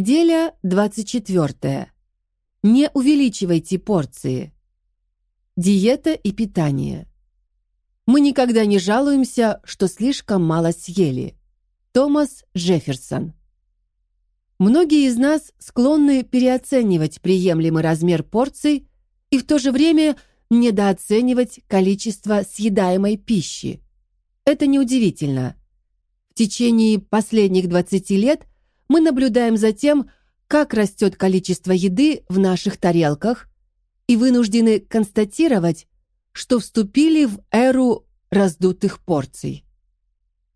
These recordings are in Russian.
Неделя 24. Не увеличивайте порции. Диета и питание. Мы никогда не жалуемся, что слишком мало съели. Томас Джефферсон. Многие из нас склонны переоценивать приемлемый размер порций и в то же время недооценивать количество съедаемой пищи. Это неудивительно. В течение последних 20 лет мы наблюдаем за тем, как растет количество еды в наших тарелках и вынуждены констатировать, что вступили в эру раздутых порций.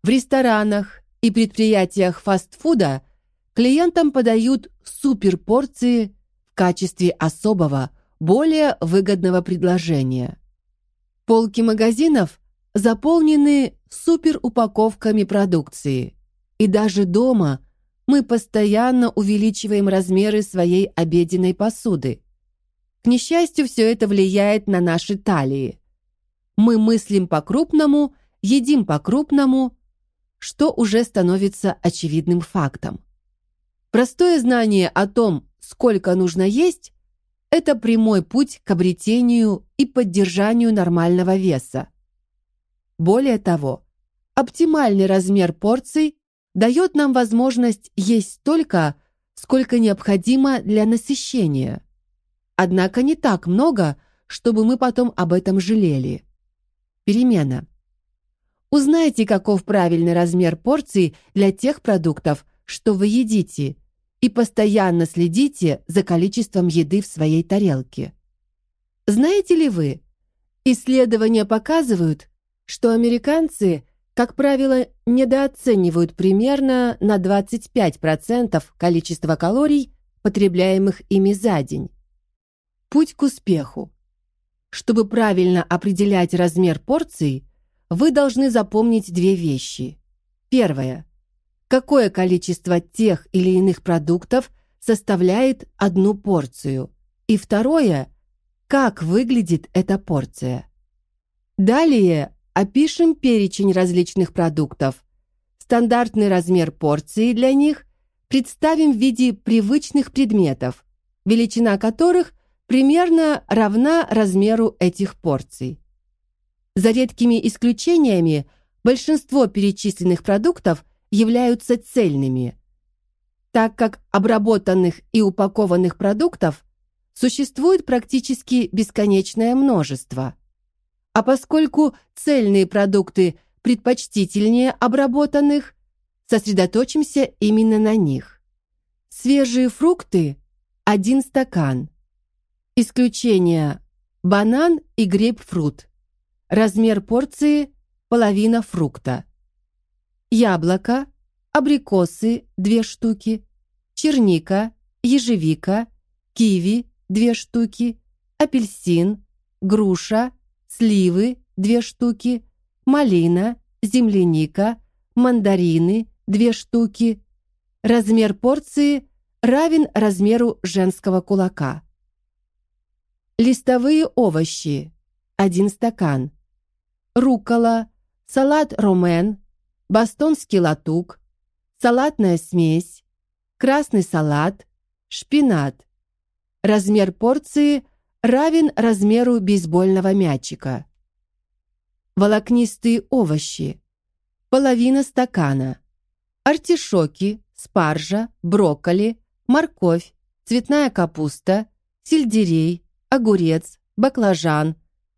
В ресторанах и предприятиях фастфуда клиентам подают суперпорции в качестве особого, более выгодного предложения. Полки магазинов заполнены суперупаковками продукции, и даже дома мы постоянно увеличиваем размеры своей обеденной посуды. К несчастью, все это влияет на наши талии. Мы мыслим по-крупному, едим по-крупному, что уже становится очевидным фактом. Простое знание о том, сколько нужно есть, это прямой путь к обретению и поддержанию нормального веса. Более того, оптимальный размер порций дает нам возможность есть столько, сколько необходимо для насыщения. Однако не так много, чтобы мы потом об этом жалели. Перемена. Узнайте, каков правильный размер порции для тех продуктов, что вы едите, и постоянно следите за количеством еды в своей тарелке. Знаете ли вы, исследования показывают, что американцы – как правило, недооценивают примерно на 25% количество калорий, потребляемых ими за день. Путь к успеху. Чтобы правильно определять размер порций, вы должны запомнить две вещи. Первое. Какое количество тех или иных продуктов составляет одну порцию? И второе. Как выглядит эта порция? Далее Опишем перечень различных продуктов. Стандартный размер порции для них представим в виде привычных предметов, величина которых примерно равна размеру этих порций. За редкими исключениями, большинство перечисленных продуктов являются цельными, так как обработанных и упакованных продуктов существует практически бесконечное множество – а поскольку цельные продукты предпочтительнее обработанных, сосредоточимся именно на них. Свежие фрукты – один стакан. Исключение – банан и грейпфрут. Размер порции – половина фрукта. Яблоко, абрикосы – две штуки. Черника, ежевика, киви – две штуки. Апельсин, груша – сливы – две штуки, малина, земляника, мандарины – две штуки. Размер порции равен размеру женского кулака. Листовые овощи – один стакан. Руккола, салат ромен, бостонский латук, салатная смесь, красный салат, шпинат. Размер порции – равен размеру бейсбольного мячика. Волокнистые овощи. Половина стакана. Артишоки, спаржа, брокколи, морковь, цветная капуста, сельдерей, огурец, баклажан,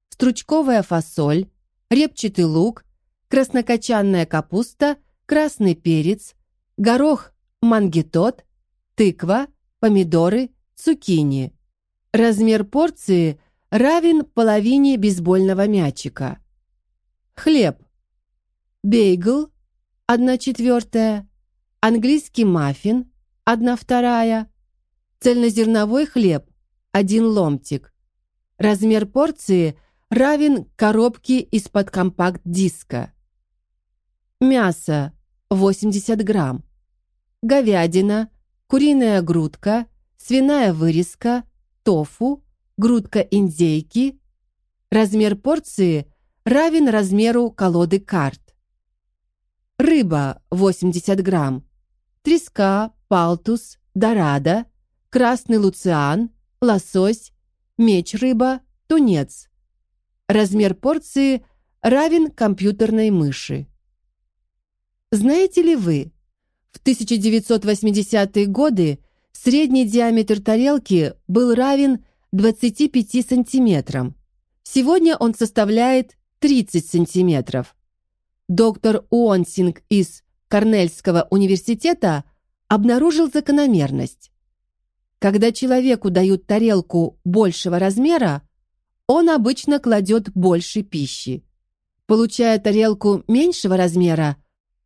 стручковая фасоль, репчатый лук, краснокочанная капуста, красный перец, горох мангитот, тыква, помидоры, цукини – Размер порции равен половине бейсбольного мячика. Хлеб. Бейгл – 1 четвертая. Английский маффин – 1 вторая. Цельнозерновой хлеб – 1 ломтик. Размер порции равен коробке из-под компакт-диска. Мясо – 80 грамм. говядина, куриная грудка, свиная вырезка, тофу, грудка индейки. Размер порции равен размеру колоды карт. Рыба 80 грамм. Треска, палтус, дорадо, красный луциан, лосось, меч-рыба, тунец. Размер порции равен компьютерной мыши. Знаете ли вы, в 1980-е годы средний диаметр тарелки был равен 25 сантиметрам. Сегодня он составляет 30 сантиметров. Доктор Уонсинг из Корнельского университета обнаружил закономерность. Когда человеку дают тарелку большего размера, он обычно кладет больше пищи. Получая тарелку меньшего размера,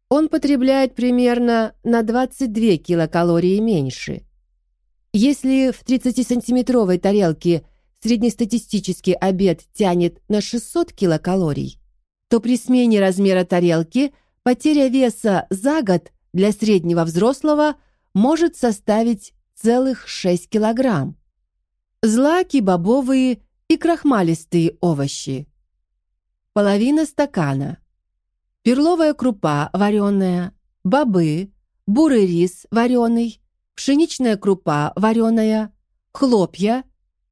он потребляет примерно на 22 килокалории меньше. Если в 30-сантиметровой тарелке среднестатистический обед тянет на 600 килокалорий, то при смене размера тарелки потеря веса за год для среднего взрослого может составить целых 6 килограмм. Злаки, бобовые и крахмалистые овощи. Половина стакана перловая крупа вареная, бобы, бурый рис вареный, пшеничная крупа вареная, хлопья,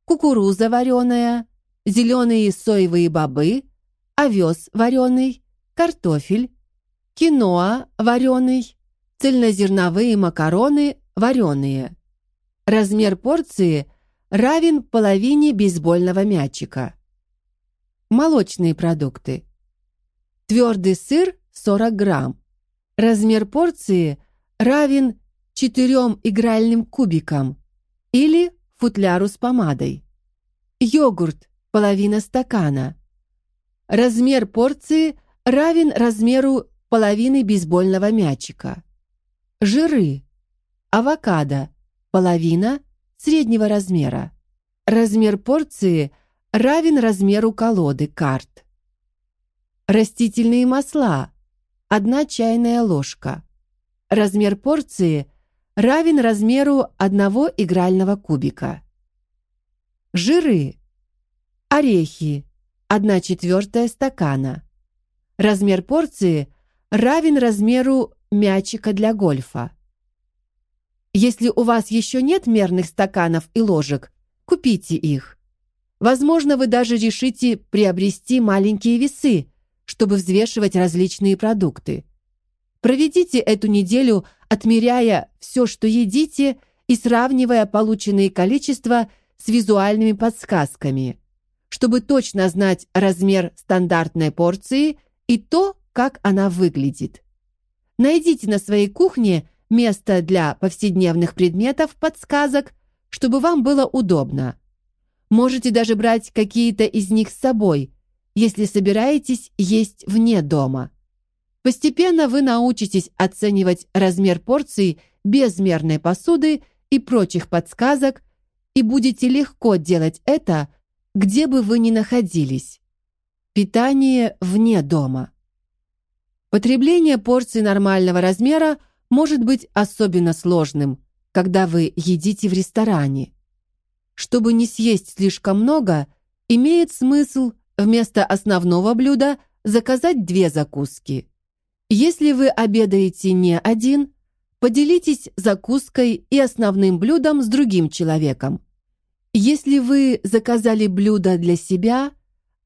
кукуруза вареная, зеленые соевые бобы, овес вареный, картофель, киноа вареный, цельнозерновые макароны вареные. Размер порции равен половине бейсбольного мячика. Молочные продукты. Твердый сыр 40 грамм. Размер порции равен 4 игральным кубикам или футляру с помадой. Йогурт половина стакана. Размер порции равен размеру половины бейсбольного мячика. Жиры. Авокадо половина среднего размера. Размер порции равен размеру колоды карт. Растительные масла. Одна чайная ложка. Размер порции равен размеру одного игрального кубика. Жиры. Орехи. Одна четвертая стакана. Размер порции равен размеру мячика для гольфа. Если у вас еще нет мерных стаканов и ложек, купите их. Возможно, вы даже решите приобрести маленькие весы, чтобы взвешивать различные продукты. Проведите эту неделю, отмеряя все, что едите, и сравнивая полученные количества с визуальными подсказками, чтобы точно знать размер стандартной порции и то, как она выглядит. Найдите на своей кухне место для повседневных предметов подсказок, чтобы вам было удобно. Можете даже брать какие-то из них с собой – если собираетесь есть вне дома. Постепенно вы научитесь оценивать размер порций без мерной посуды и прочих подсказок и будете легко делать это, где бы вы ни находились. Питание вне дома. Потребление порций нормального размера может быть особенно сложным, когда вы едите в ресторане. Чтобы не съесть слишком много, имеет смысл Вместо основного блюда заказать две закуски. Если вы обедаете не один, поделитесь закуской и основным блюдом с другим человеком. Если вы заказали блюдо для себя,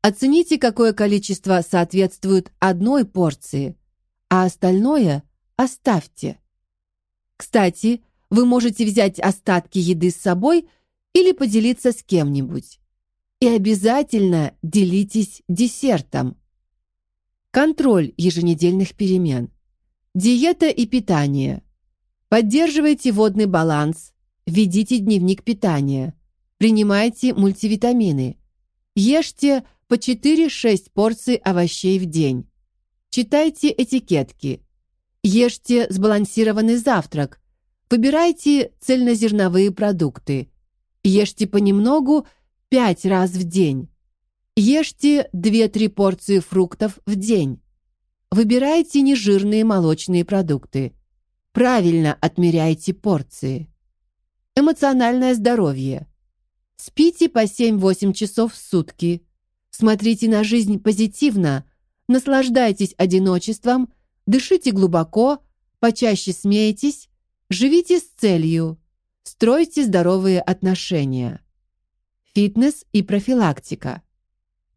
оцените, какое количество соответствует одной порции, а остальное оставьте. Кстати, вы можете взять остатки еды с собой или поделиться с кем-нибудь. И обязательно делитесь десертом. Контроль еженедельных перемен. Диета и питание. Поддерживайте водный баланс. Ведите дневник питания. Принимайте мультивитамины. Ешьте по 4-6 порций овощей в день. Читайте этикетки. Ешьте сбалансированный завтрак. Выбирайте цельнозерновые продукты. Ешьте понемногу пять раз в день. Ешьте 2-3 порции фруктов в день. Выбирайте нежирные молочные продукты. Правильно отмеряйте порции. Эмоциональное здоровье. Спите по 7-8 часов в сутки. Смотрите на жизнь позитивно, наслаждайтесь одиночеством, дышите глубоко, почаще смейтесь, живите с целью, стройте здоровые отношения. Фитнес и профилактика.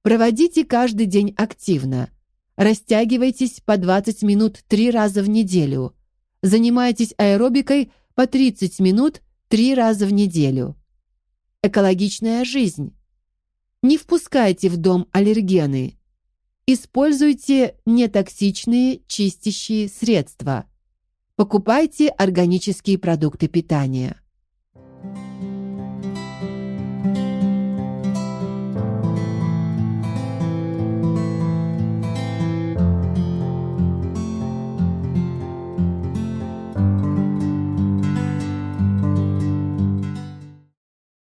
Проводите каждый день активно. Растягивайтесь по 20 минут 3 раза в неделю. Занимайтесь аэробикой по 30 минут 3 раза в неделю. Экологичная жизнь. Не впускайте в дом аллергены. Используйте нетоксичные чистящие средства. Покупайте органические продукты питания.